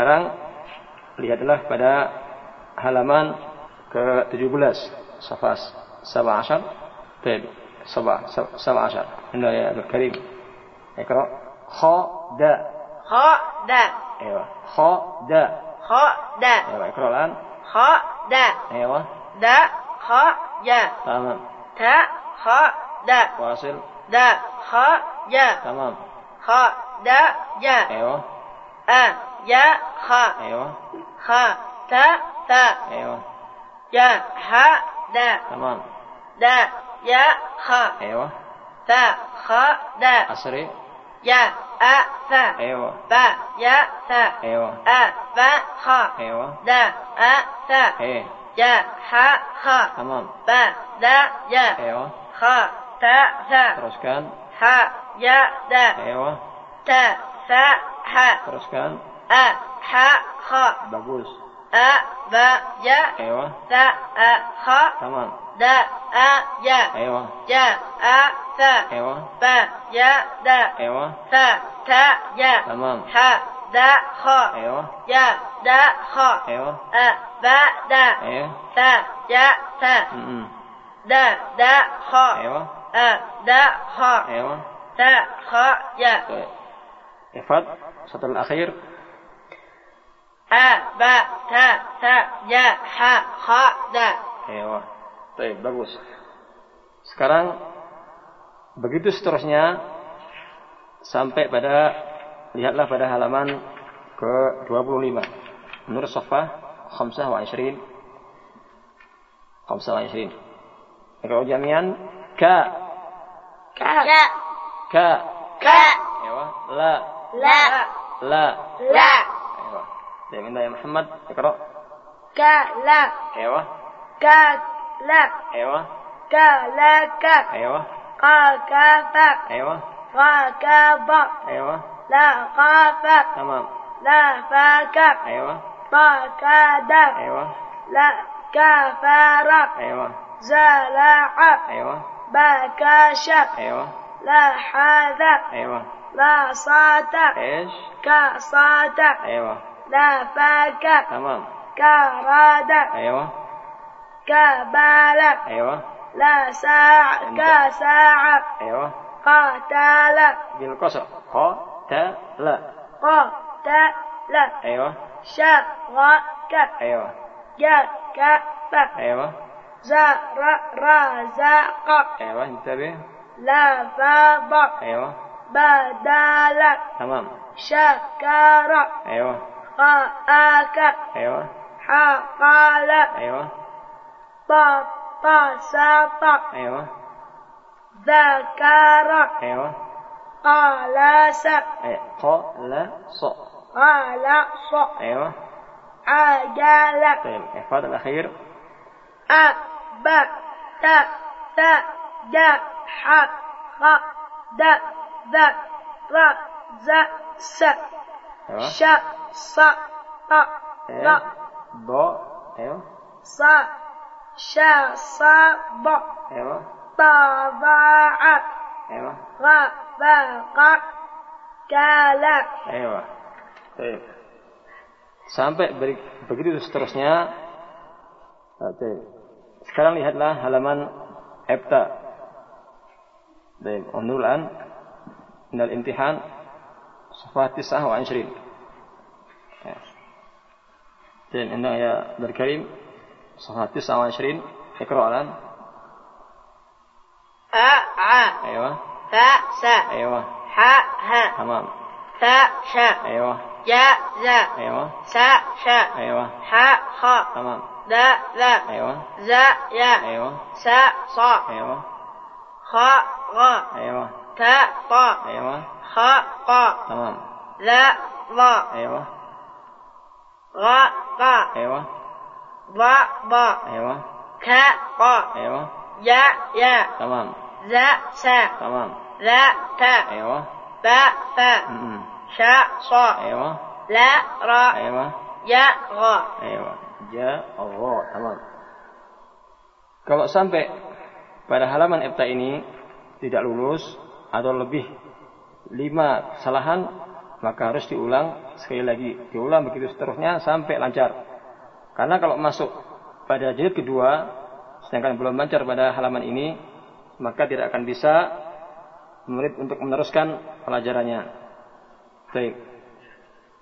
Sekarang lihatlah pada halaman ke-17 Safas 17 طيب 17 هنا يا أبو الكريم اقرأ خاء داء خاء داء أيوة خاء داء خاء داء أيوة اقرأ الآن خاء داء أيوة داء خاء جاء تمام تاء خاء داء واصل داء خاء جاء تمام خاء داء جاء أيوة آ جاء خاء أيوة. خاء تاء تاء أيوة. جاء حاء داء تمام. داء جاء خاء أيوة. تاء خاء داء أسري جاء أ. ثاء أيوة. باء جاء ثاء أيوة. أ. باء خاء أيوة. داء أ. ثاء إيه جاء حاء خاء تمام. باء داء جاء أيوة. خاء تاء ثاء teruskan حاء جاء داء أيوة. تاء ثاء حاء teruskan أ حاء خاء bagus أ باء جاء أيوة. ثاء أ خاء تمام. داء أ جاء أيوة. جاء أ ثاء أيوة. باء جاء داء أيوة. ثاء تاء جاء تمام. حاء داء خاء أيوة. جاء داء خاء أيوة. أ باء داء أيوة. جاء ثاء م-م. داء داء خاء أيوة. أ داء خاء أيوة. خاء جاء طيب إفاد السطر الأخير. أ باء تاء ثاء جاء حاء خاء داء Ewa. Baik, bagus. Sekarang begitu seterusnya sampai pada lihatlah pada halaman ke-25. Menurut Safah 25 25 Iqra'u jami'an ka كا ka كا Ewa. la لا la لا Ewa. Baik, minta ya Muhammad Iqra' كا لا Ewa. كا لا Ewa. كا لا كا Ewa. قا كا فا Ewa. غا كا با Ewa. لا قا فا Tamam. لا فا كا Ewa. طا كا دا Ewa. لا كا فا را Ewa. زا لا ع Ewa. با كا شا Ewa. لا حا ذا Ewa. لا صا تا Ish. كا كا را دا Ewa. كا با لا ساعة Bil qasr. Qa ta la. قاتل Ewa. شرك Ewa. جكف Ewa. زر رزق Ewa. Intabih. لا فاض Ewa. بدل Tamam. شكر Ewa. خاك Ewa. حقل Ewa. بسط Ewa. ذكر Ewa. قلس Eh, Qa la sa. خلص Ewa. عجل طيب. إفاد الأخير. أب ت ت ج ح خ د ذ ر ز س Ewa. ش ص ط ض Eh. Ba. Ewa. ص ش ص ب Ewa. ط ض ع Ewa. غ ب ق كال Ewa. Baik. Sampai beri- begitu seterusnya. Oke. Sekarang lihatlah halaman Ebta. Baik, undur الآن من الامتحان صفحة 29 Ya. Dan ini ya dari Karim صفحة 29 اقرأ الآن أ ع أيوة ف س أيوة ح ه تمام ث ش أيوة ج ز أيوة س ش أيوة ح خ تمام د ذ أيوة ز ي أيوة س ص أيوة خ غ أيوة ت ط أيوة خ ق تمام ذ ظ أيوة غ ق أيوة ض ض أيوة ك ق أيوة ي ي تمام ز س تمام ذ ت أيوة ب ف م-م. ش ص أيوة ل ر أيوة ي غ أيوة جاء الله تمام kalau sampai pada halaman Ibta ini tidak lulus atau lebih lima kesalahan maka harus diulang sekali lagi. Diulang begitu seterusnya sampai lancar. Karena kalau masuk pada jilid kedua, sedangkan belum lancar pada halaman ini, maka tidak akan bisa murid untuk meneruskan pelajarannya. Baik.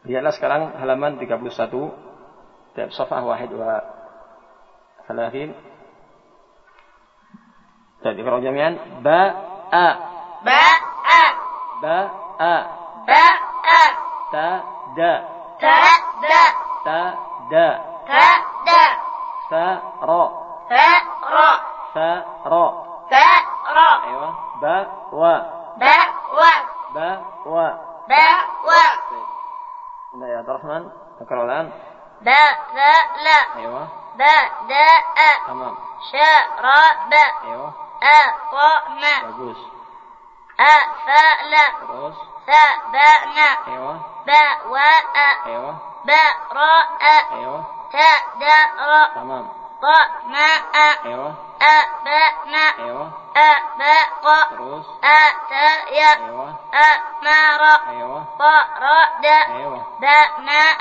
Lihatlah sekarang halaman 31. Tab safah wahid wa salahin. Jadi kalau jami'an ba a ba a ba a ba تا دا تا دا تا دا تا دا فا را فا را فا را فا را أيوة. با و. با و. با و. با و. لا يا عبد الرحمن تكرر الآن. با لا لا أيوة. با داء تمام. شا را با أيوة. أ و ما يجوز أ فا لا باء نا. أيوه. باء واء باء راء تاء داء راء تمام. ماء أ. باء نا. أ باء قاء أ تاء ياء أيوه. أ ما را. أيوه. ط را باء ماء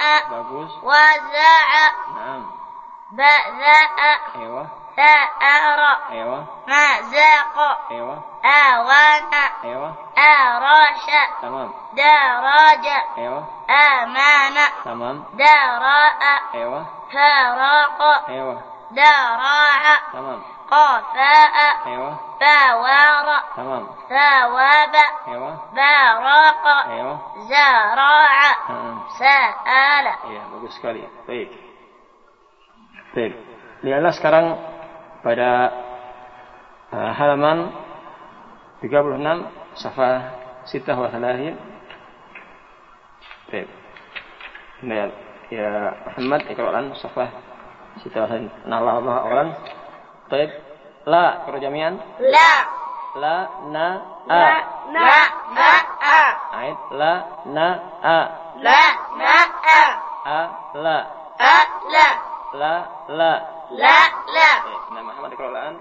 وزاع نعم. باء ذاء أرى أيوة. ما زاق أيوة. أوانا أيوة. أراش تمام. دراج أيوة. أمانة تمام. دراء أيوة. فراق أيوة. دراع تمام. قفاء أيوة. فوارة تمام. ثواب أيوة. براق أيوة. زراعة سأل. أيوة بقسكالية طيب طيب لأن الله sekarang pada uh, halaman 36 safa sitah wa thalahin. Baik. Nah, ya Muhammad ikra'an safa sitah. Nah, Allah Allah awlan. Baik. La kerjamian. la La na a. la na na a Ait la na a. la na a A la. a la La la. la la Baik. Nah, Muhammad ikra'an.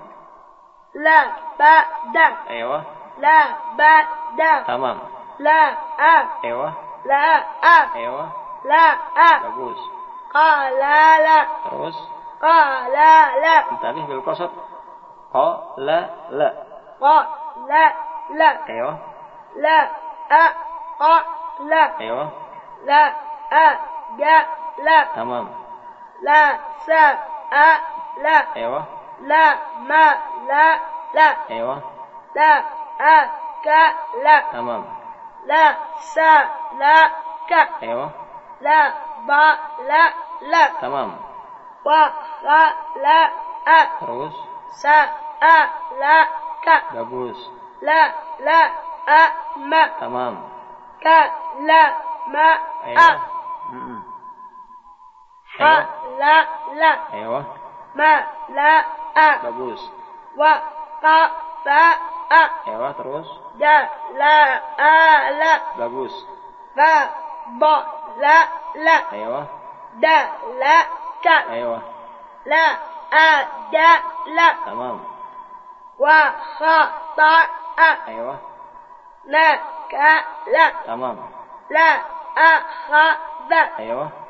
la ba da ايوه la ba da تمام la a ايوه la a ايوه la a bagus qala la terus qala la انتبه بالقصد قال لا لا qala la ايوه la a qala ايوه la a ja la تمام la sa A la أيوه la ma la la أيوه la a ka la تمام la sa la ka أيوه la ba la la تمام wa la la a terus sa a la ka bagus la la a ma تمام ka la ma a أيوه م-م. أيوه la la أيوه ma la a bagus wa ka fa a أيوه terus ja la a la bagus fa ba la la أيوه da la ka أيوه la a ja la تمام wa kha ta a أيوه la ka la تمام la a kha da أيوه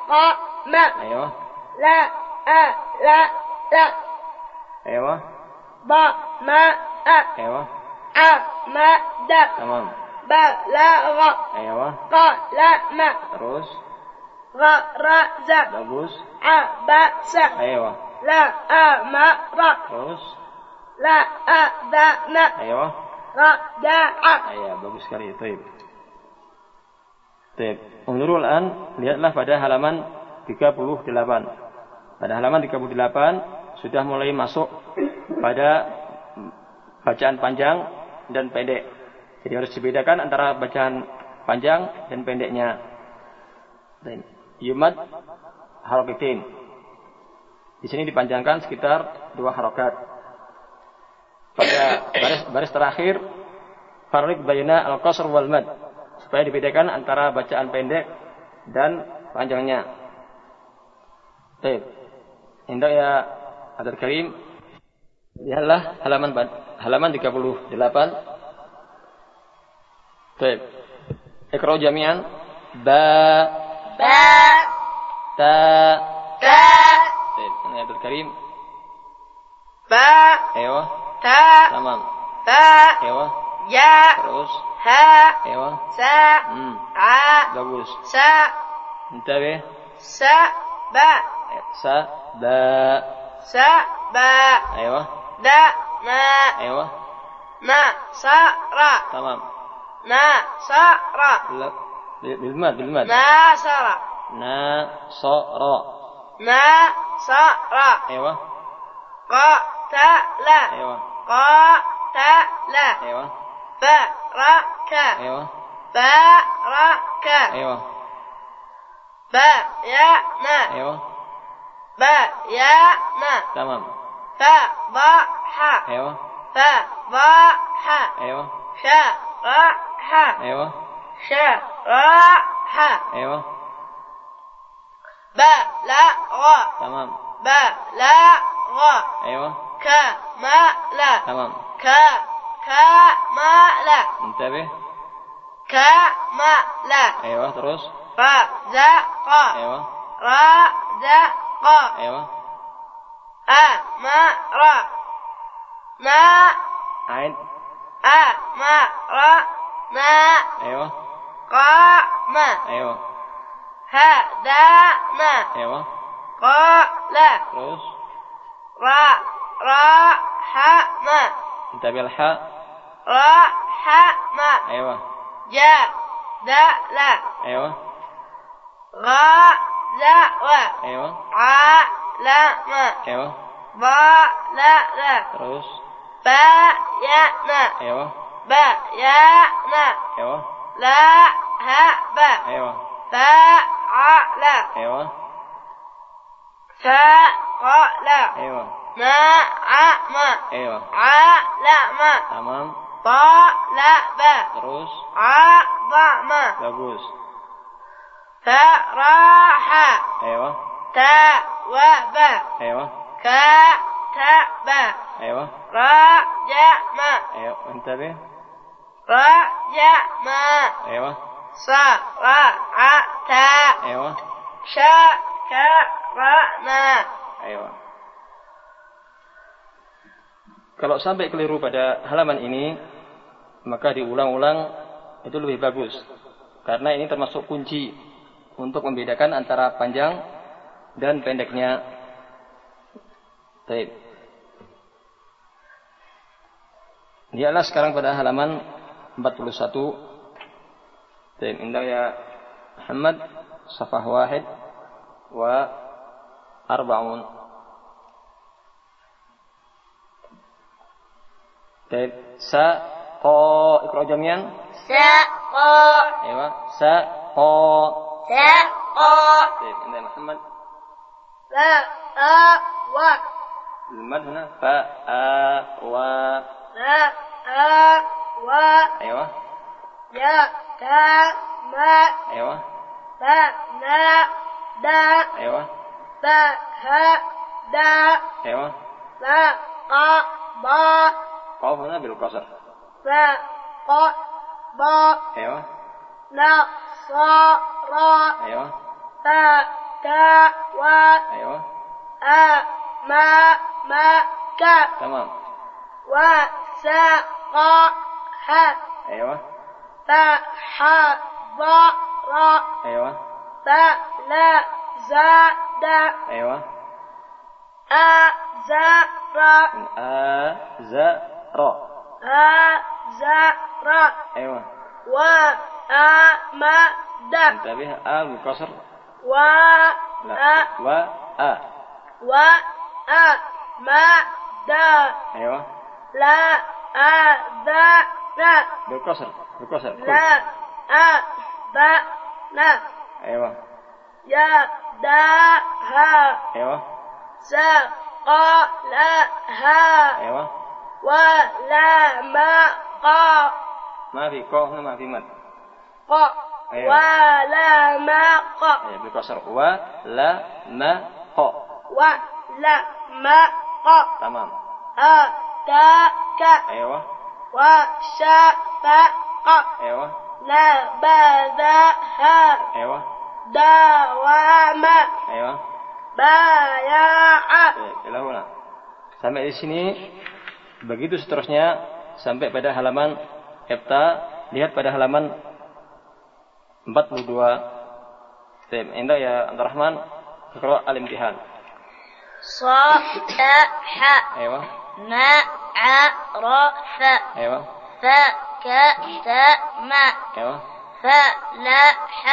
la a qa ma ايوه la a la la ايوه ba ma a ايوه a ma da تمام ba la ga ايوه qa la ma terus ga ra za bagus a ba sa ايوه la a ma ra terus la a da na ايوه ra da a Iya, bagus sekali. Taib. Baik. Unzurul an, lihatlah pada halaman 38. Pada halaman 38 sudah mulai masuk pada bacaan panjang dan pendek. Jadi harus dibedakan antara bacaan panjang dan pendeknya. Dan yumat harokatin. Di sini dipanjangkan sekitar dua harokat. Pada baris, baris terakhir, Farid bayna al-qasr wal mad. Supaya dibedakan antara bacaan pendek dan panjangnya. Baik. Indah ya Adar Karim. Lihatlah halaman halaman 38. Baik. اقرأوا جميعا با با تا تا طيب أنا يا عبد الكريم با أيوه تا تمام با أيوه يا terus ها أيوه. سا. ع bagus سا انتبه. سا با sa ba سا با أيوه. دا ما أيوه. ما سا را. تمام. ما سا را. لا. بالمد بالمد. ما سا را. ناصر ما سا را. أيوه. قاتل أيوه. قاتل أيوه. بارك أيوه. بارك أيوه. بيان أيوه. بيان تمام. فضح. أيوه. فضح. أيوه. شرح. أيوه. شرح. أيوه. بلغ. تمام. بلغ. أيوه. كمل. تمام. ك كمل انتبه كمل أيوه terus رزق. أيوه. رزق. أيوه. أمر. ما. عين. أمر. ما. أيوه. قام. أيوه. هدانا. أيوه. قال. terus را رحم انتبه الحاء؟ رحم أيوه. جدل أيوه. غزو أيوه. علم أيوه. ضلل terus بين أيوه. بيان أيوه. لهب أيوه. فعل أيوه. فقال أيوه. نعم أيوه علم تمام. طلب terus عظم bagus فراح أيوه. توب أيوه. كتب أيوه. رجم أيوه. انتبه رجم أيوه. صرعت أيوه. شكرنا Ayo. Kalau sampai keliru pada halaman ini, maka diulang-ulang itu lebih bagus. Karena ini termasuk kunci untuk membedakan antara panjang dan pendeknya. Baik. Dialah sekarang pada halaman 41. Baik, indah ya Muhammad safah wahid wa arba'un. Sa qa iqra jami'an. سقى Ayo, sa qa. سقى Baik, indah Muhammad. فأوى المد هنا. فا و. فأوى أيوه. يتامى. أيوه. فنادى. أيوه. فهدى. أيوه. فقضى. قاف هنا بالقصر فقضى أيوه. نصر أيوه. فتوى أيوه. أمامك تمام. وسقاها أيوه. فحضر أيوه. فلزد أيوه. أزر آ ز ر. أزر أيوه وأمد انتبه آ بالقصر و لا. و آ. وأمد أيوه. لا أذن بالقصر بالقصر كل. لا أذن أيوه. يداها أيوه. سقلها أيوه. ولمق ما في قاف هنا ما في مد أيوة. ولمق أيوه بالقصر و لا ما ق ولمق تمام أتاك أيوه وشفق أيوه نبذها Ewa. داوم Ewa. بايع Baik, ilahuna. Sampai di sini. begitu seterusnya sampai pada halaman Epta lihat pada halaman 42 Baik, Indah ya Abdul Rahman Iqra al-imtihan صح Ewa ما عرف Ewa فكتم Ewa فلح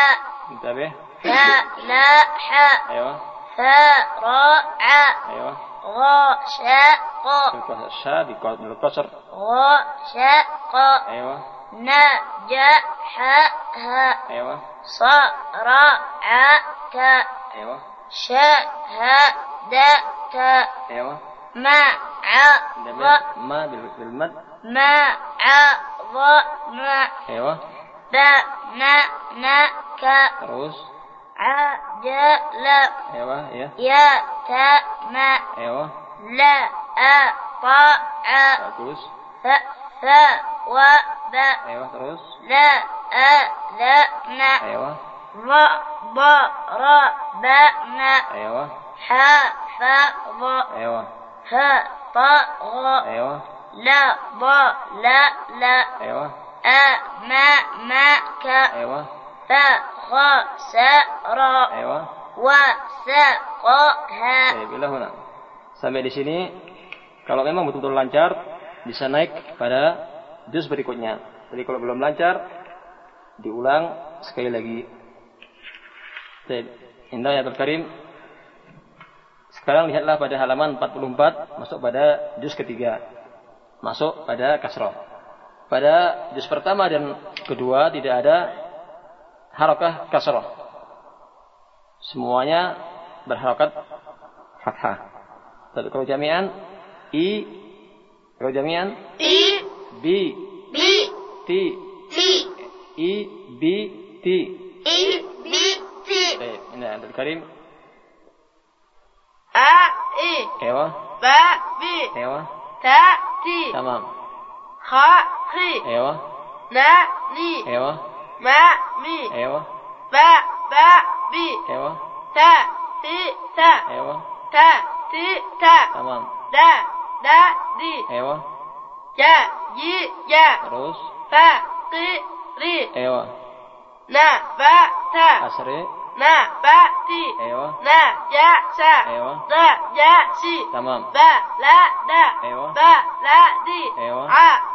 Intabih فلح Ewa فرع Ewa غشق Bil Sya ق شا دي القصر و شا ق أيوه. ن ج ح ه أيوه. ص ر ع ك أيوه. ش ه د ك أيوه ما ع ظ ما بالمد. ما ع ظ م أيوه. د ن ن ك روز ع ج ل أيوه. يا ت م أيوه. لا أ ط طاء ف و ب. لا أ لا ن. ر ب ر ب ن. ح ف ظ. ه ط غ. لا ض لا لا أ ما ما ك. ف خ س ر. و س ق ه. Sampai di sini kalau memang betul-betul lancar bisa naik pada juz berikutnya. Jadi kalau belum lancar diulang sekali lagi. Indah ya Karim. Sekarang lihatlah pada halaman 44 masuk pada juz ketiga. Masuk pada kasroh. Pada juz pertama dan kedua tidak ada harakah kasroh. Semuanya berharokat fathah satu kalau jamian i kalau jamian i b b t t i b t. I b t. Eh ini Abdul Karim. A i. Ewa b b. Ewa t t. Tamam. Kha khi ewa na ni. Ewa ma mi. Ewa ba ba bi ewa ta ti ta. Ewa ta.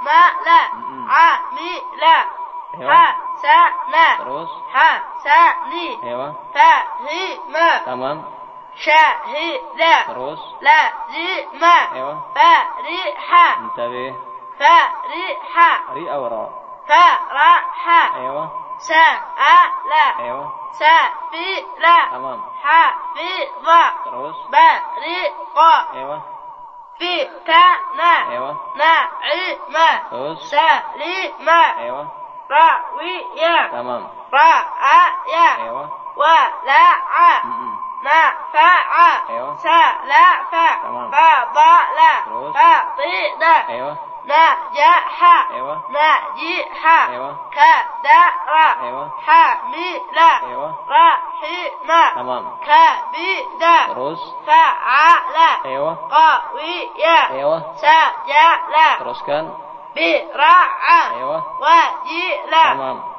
Ma la Mm-mm. a mi la ewa, ha sa na terus ha sa ni ewa, fa hi ma tamam. sha hi la Terus la zi ma ewa, fa ri ha intabih. fa ri شهد فروس لا ما أيوه. فرحة. انتبه. فرحة. ري أو را حا. أيوه. سا ا لا أيوه. سفيرة تمام. حافظة فروس بريقة أيوه. في تا نا أيوه. نعيمة فروس سليمة أيوه. راوية. تمام. رأيا أيوه. ولعا م -م. Terus sa li ma ewa, ra wi ya tamam. ra a ya Ewa, wa la a mm-mm. na fa a Ewa. sa la fa Tamam. fa ba la Terus.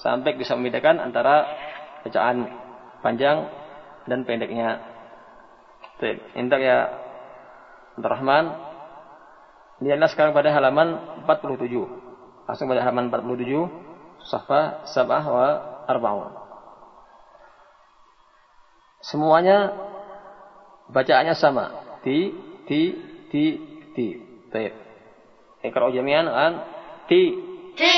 sampai bisa membedakan antara bacaan panjang dan pendeknya. Baik, intak ya Rahman. Lihatlah sekarang pada halaman 47. Langsung pada halaman 47, Safa Sabah wa Arba'un. Semuanya bacaannya sama. Ti, ti, ti, ti. Baik. Iqra'u jami'an an ti, ti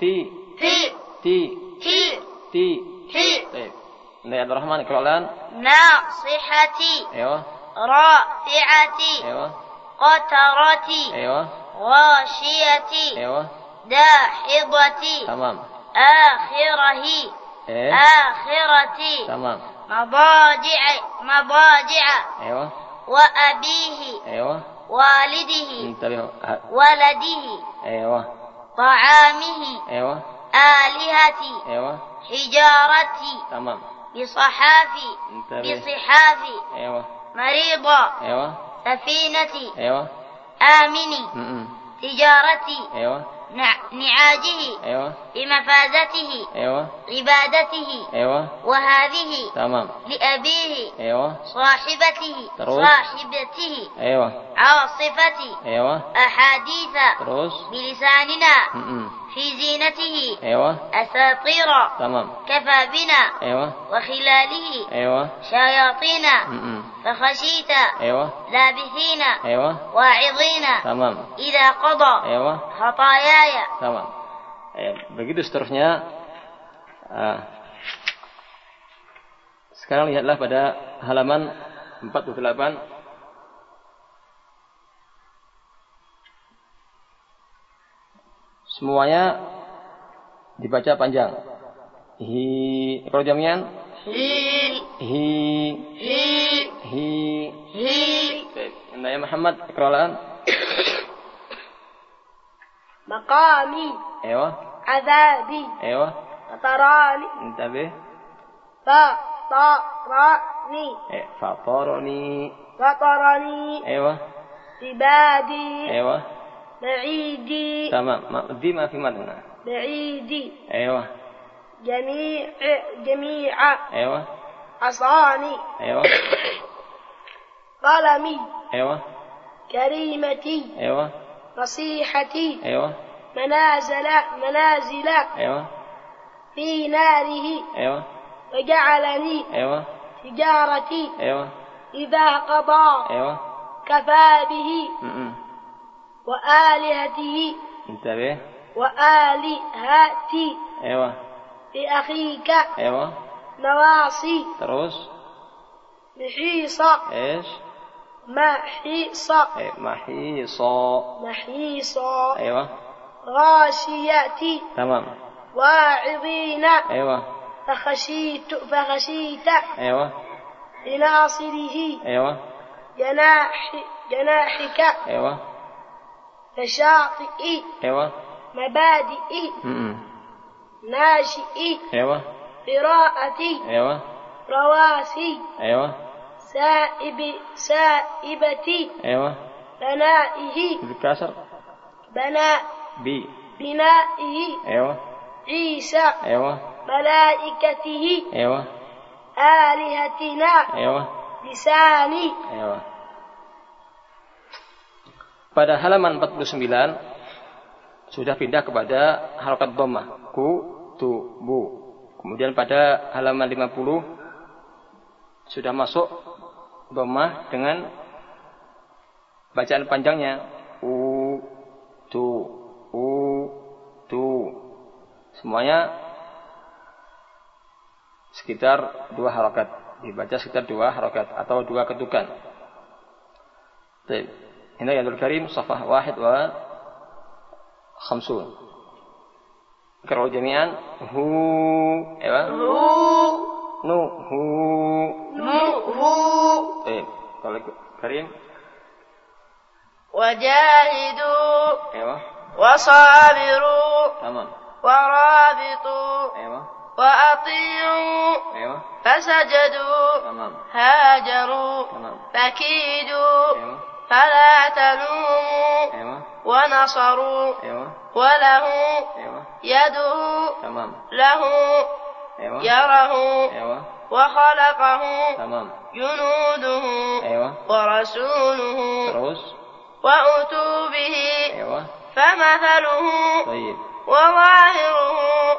ti, ti تي تي تي تي طيب عبد الرحمن اقرأ الآن ناصحتي أيوه رافعتي أيوه قترتي أيوه غاشيتي أيوه داحضتي تمام آخره إيه آخرتي تمام مضاجع مضاجع أيوه وأبيه أيوه والده انتبهوا ولده أيوه طعامه أيوه آلهتي أيوه. حجارتي تمام. بصحافي انتبه. بصحافي أيوه. مريضة أيوه. سفينتي أيوه. آمني م-م. تجارتي أيوه. نع- نعاجه أيوه. بمفازته أيوه. عبادته أيوه. وهذه تمام. لأبيه أيوه. صاحبته تروح. صاحبته. أيوه عاصفتي أيوه أحاديث تروس بلساننا م-م. في زينته أيوه أساطير تمام كفى بنا أيوه وخلاله أيوه شياطين م-م. فخشيت أيوه لابثين أيوه واعظين تمام إذا قضى أيوه خطاياي Sama. Ya, begitu seterusnya. Ah. sekarang lihatlah pada halaman 48. Semuanya dibaca panjang. Hi, kalau jamian هي hi هي hi. هي Baik. Anda ya Muhammad, ikralan. مقامي Ewa, عذابي ewa. فطراني Intabe. فطرني Eh, fatarani. فطرني Ewa. عبادي ايوه بعيدي. تمام. ما دي ما في مدنة بعيدي. أيوه. جميع جميع أيوه. عصاني أيوه. قلمي أيوه. كريمتي. أيوه. نصيحتي. أيوه. منازل منازل. أيوه. في ناره. أيوه. وجعلني أيوه. تجارتي. أيوه. إذا قضى. أيوه. كفى به. م-م. وآلهته انتبه. وآلهتي. أيوه. لأخيك. أيوه. نواصي. terus محيصة إيش؟ محيصة إيه محيصا محيصة أيوه. غاشيتي. تمام. واعظين. أيوه. فخشيت فخشيت. أيوه. لناصره أيوه. جناح جناحك. أيوه. فشاطئ أيوه. مبادئ م-م. ناشئ أيوه. قراءتي أيوه. رواسي أيوه. سائب سائبتي أيوه. بنائه بالكسر بناء بي بنائه أيوه. عيسى أيوه. ملائكته أيوه. آلهتنا أيوه. لساني Ewa. Pada halaman 49 sudah pindah kepada harokat dhammah. Ku, tu, bu. Kemudian pada halaman 50 sudah masuk dhammah dengan bacaan panjangnya. U, tu, u, tu. Semuanya sekitar dua harokat. Dibaca sekitar dua harokat atau dua ketukan. هنا عبد الكريم صفحة واحد وخمسون. اقرأوا جميعا. هو أيوة. هو. نو هو. نو هو. إيه قال كريم. وجاهدوا. أيوة. وصابروا. تمام. ورابطوا. أيوة. وأطيعوا. أيوة. فسجدوا. تمام. هاجروا. تمام. فكيدوا. أيوة. فلا تلوموا ya ونصروا ya وله ya يده tamam له ya يره ya وخلقه tamam جنوده ya ورسوله وأتوا به ya فمثله طيب. وظاهره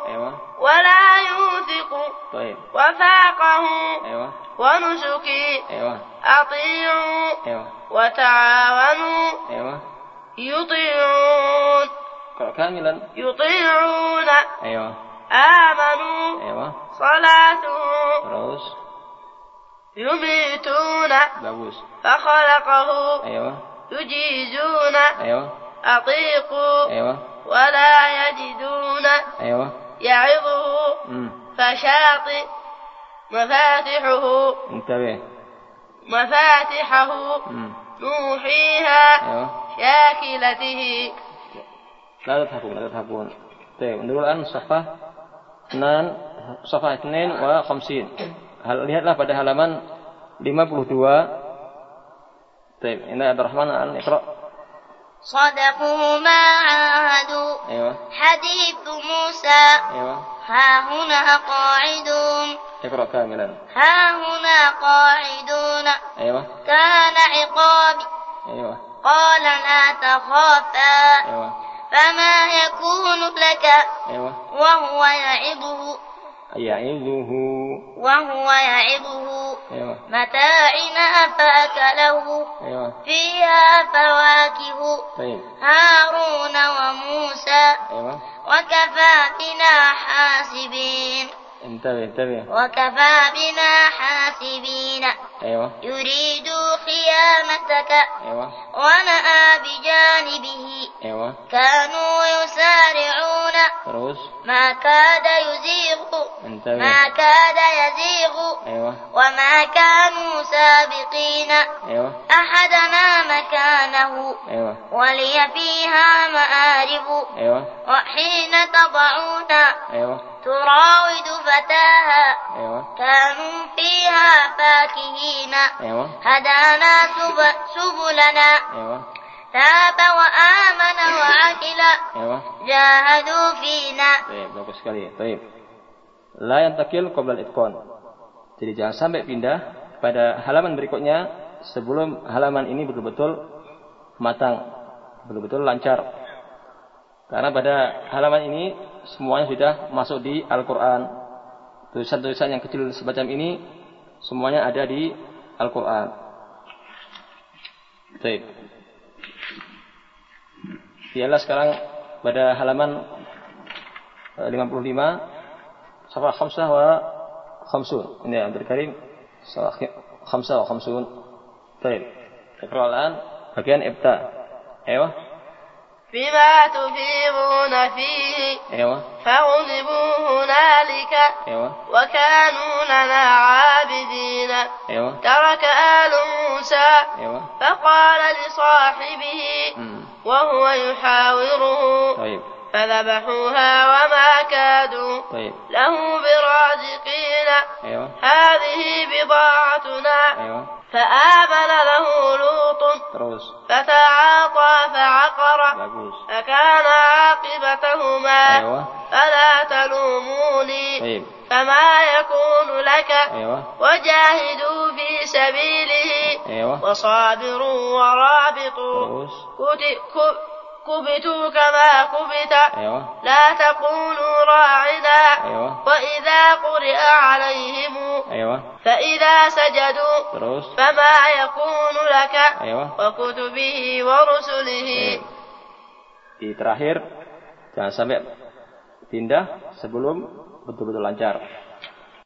ya ولا يوثق طيب وفاقه ya ونسكي ya أطيعوا ya وتعاونوا ya يطيعون kamilan يطيعون ya آمنوا Ewa. صلاتهم Terus. يميتون Bagus. فخلقه Ewa. يجيزون Ewa. أطيقوا Ewa. ولا يجدون Ewa. يعظه. فشاطئ مفاتحه Intabe. مفاتحه. نوحيها Ewa. شاكلته لا تضحكون لا تضحكون طيب ندخل الآن صفحة 6 صفحة 52 Hal lihatlah pada halaman 52 طيب ini Abdul Rahman an Iqra صدقوا ما عاهدوا. أيوه. حديث موسى. أيوه. ها هنا قاعدون. اقرأ كاملا. ها هنا قاعدون. أيوه. كان عقابي أيوه. قال لا تخافا. أيوه. فما يكون لك. أيوه. وهو يعظه. يعظه. وهو يعظه. أيوه. متاعنا فأكله. أيوه. فيها فواكه. طيب. هارون وموسى. أيوه. وكفى بنا حاسبين. انتبه انتبه. وكفى بنا حاسبين. أيوه. يريد خيانتك أيوه. ونأى بجانبه. أيوه. كانوا يسارعون. terus ما كاد يزيغ. انتبه. ما كاد يزيغ. أيوه. وما كانوا سابقين. أيوه. أحدنا مكانه. أيوه. ولي فيها مآرب. أيوه. وحين تضعون. أيوه. تراود فتاها ايوه كانوا فيها فاكهين ايوه هدانا سب- سبلنا ايوه تاب وآمن وعقل ايوه جاهدوا فينا Baik, bagus sekali. Baik. La yantakil qabla al-itqan. Jadi jangan sampai pindah pada halaman berikutnya sebelum halaman ini betul-betul matang, betul-betul lancar. Karena pada halaman ini semuanya sudah masuk di Al-Quran. Tulisan-tulisan yang kecil semacam ini semuanya ada di Al-Quran. Baik. Ialah sekarang pada halaman eh, 55 Safah khamsah wa khamsun. Ini yang Karim. Safah khamsah wa khamsun. Baik. Kekerolaan bagian ibta. Ewa. بما تفيضون فيه. أيوة. فغلبوا هنالك. أيوة. وكانوا لنا عابدين. أيوة. ترك آل موسى. أيوة. فقال لصاحبه. أمم. وهو يحاوره. طيب. فذبحوها وما كادوا. طيب. له برازقين أيوة. هذه بضاعتنا. أيوة. فآمن له لوط فتعاطى فعقر فكان عاقبتهما. أيوة. فلا تلوموني طيب. فما يكون لك أيوة. وجاهدوا في سبيله أيوة. وصابروا ورابطوا. كبتوا كما كبت أيوة لا تقولوا راعنا أيوة وإذا قرئ عليهم أيوة فإذا سجدوا terus فما يكون لك أيوة وكتبه ورسله di terakhir jangan sampai pindah sebelum betul-betul lancar.